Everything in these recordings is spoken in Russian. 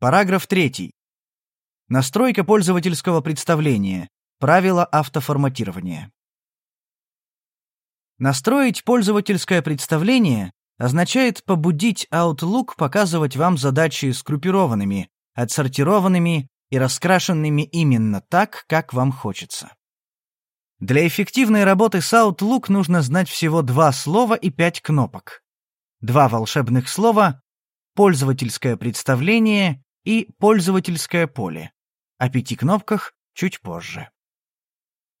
Параграф 3. Настройка пользовательского представления. Правила автоформатирования. Настроить пользовательское представление означает побудить Outlook показывать вам задачи сгруппированными, отсортированными и раскрашенными именно так, как вам хочется. Для эффективной работы с Outlook нужно знать всего два слова и пять кнопок. Два волшебных слова «пользовательское представление» и «пользовательское поле». О пяти кнопках чуть позже.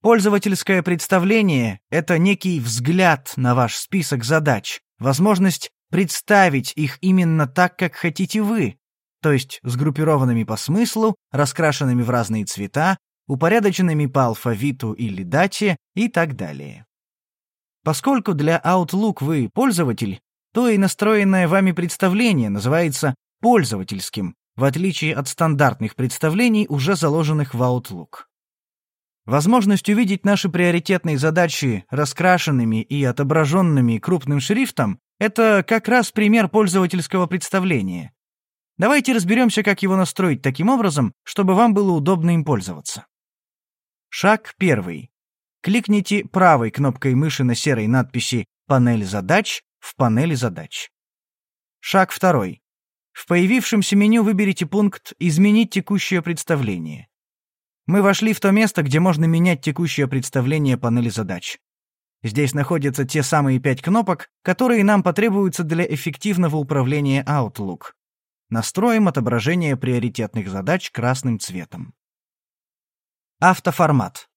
Пользовательское представление — это некий взгляд на ваш список задач, возможность представить их именно так, как хотите вы, то есть сгруппированными по смыслу, раскрашенными в разные цвета, упорядоченными по алфавиту или дате и так далее. Поскольку для Outlook вы пользователь, то и настроенное вами представление называется пользовательским, в отличие от стандартных представлений, уже заложенных в Outlook. Возможность увидеть наши приоритетные задачи раскрашенными и отображенными крупным шрифтом — это как раз пример пользовательского представления. Давайте разберемся, как его настроить таким образом, чтобы вам было удобно им пользоваться. Шаг первый. Кликните правой кнопкой мыши на серой надписи «Панель задач» в панели задач. Шаг второй. В появившемся меню выберите пункт «Изменить текущее представление». Мы вошли в то место, где можно менять текущее представление панели задач. Здесь находятся те самые пять кнопок, которые нам потребуются для эффективного управления Outlook. Настроим отображение приоритетных задач красным цветом. Автоформат.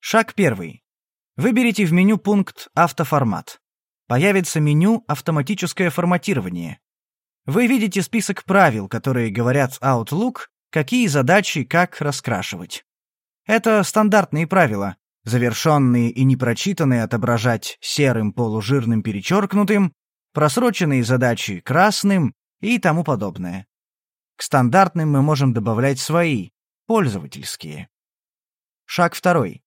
Шаг первый. Выберите в меню пункт «Автоформат». Появится меню «Автоматическое форматирование». Вы видите список правил, которые говорят Outlook, какие задачи как раскрашивать. Это стандартные правила, завершенные и непрочитанные отображать серым полужирным перечеркнутым, просроченные задачи красным и тому подобное. К стандартным мы можем добавлять свои, Пользовательские. Шаг второй.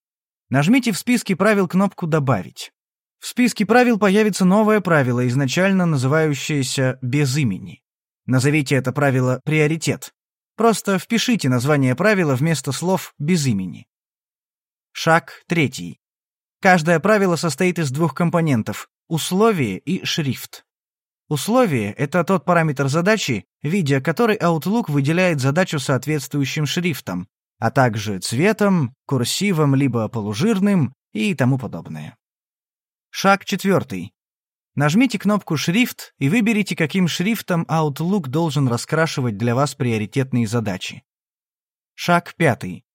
Нажмите в списке правил кнопку «Добавить». В списке правил появится новое правило, изначально называющееся «без имени». Назовите это правило «приоритет». Просто впишите название правила вместо слов «без имени». Шаг третий. Каждое правило состоит из двух компонентов — условие и шрифт. Условие — это тот параметр задачи, видя который Outlook выделяет задачу соответствующим шрифтом, а также цветом, курсивом либо полужирным и тому подобное. Шаг четвертый. Нажмите кнопку «Шрифт» и выберите, каким шрифтом Outlook должен раскрашивать для вас приоритетные задачи. Шаг пятый.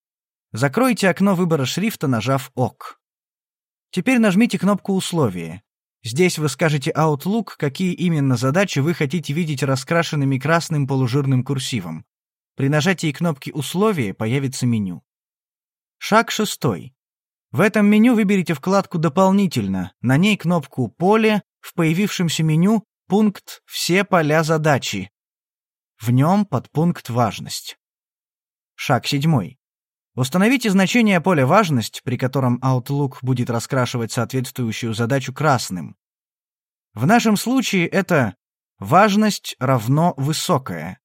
Закройте окно выбора шрифта, нажав «Ок». Теперь нажмите кнопку «Условия». Здесь вы скажете Outlook, какие именно задачи вы хотите видеть раскрашенными красным полужирным курсивом. При нажатии кнопки «Условия» появится меню. Шаг шестой. В этом меню выберите вкладку «Дополнительно», на ней кнопку «Поле», в появившемся меню пункт «Все поля задачи». В нем подпункт «Важность». Шаг седьмой. Установите значение поля «Важность», при котором Outlook будет раскрашивать соответствующую задачу красным. В нашем случае это «Важность равно высокая».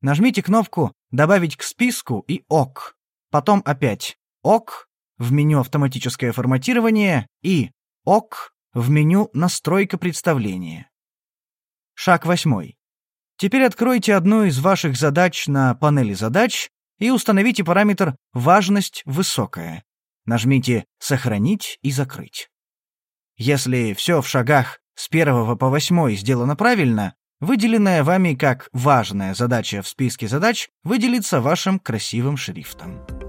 Нажмите кнопку «Добавить к списку» и «Ок». Потом опять «Ок» в меню «Автоматическое форматирование» и «Ок» в меню «Настройка представления». Шаг восьмой. Теперь откройте одну из ваших задач на панели задач и установите параметр «Важность высокая». Нажмите «Сохранить» и «Закрыть». Если все в шагах с первого по восьмой сделано правильно, выделенная вами как важная задача в списке задач выделится вашим красивым шрифтом.